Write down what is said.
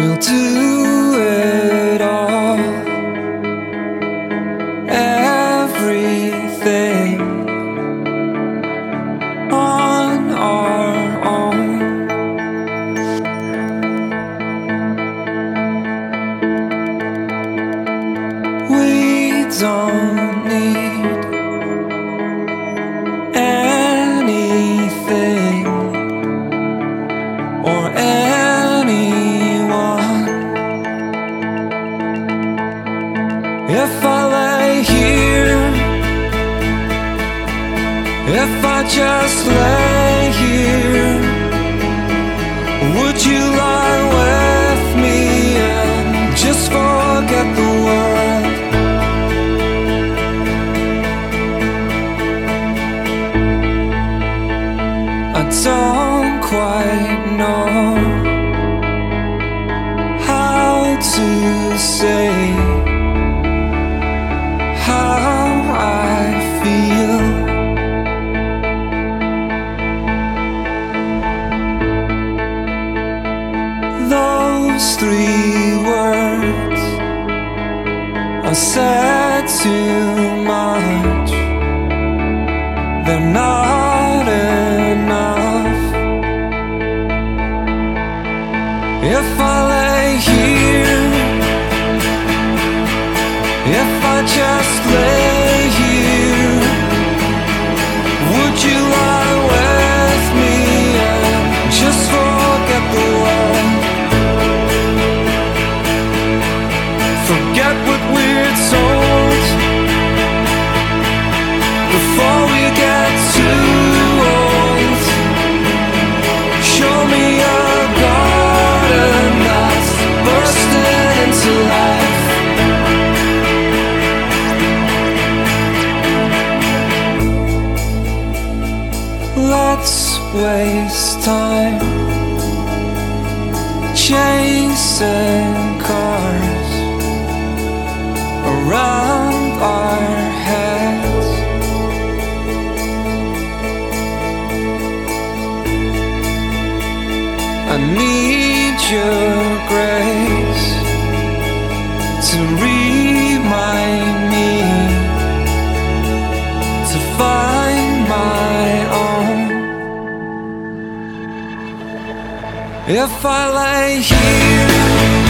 We'll do if I just lay here, would you lie with me and just forget the world? I don't quite know how to say are said too much. They're not enough. If I lay here, if I just lay before we get too old. Show me a garden that's bursting into life. Let's waste time chasing your grace to remind me to find my own. If I lay here,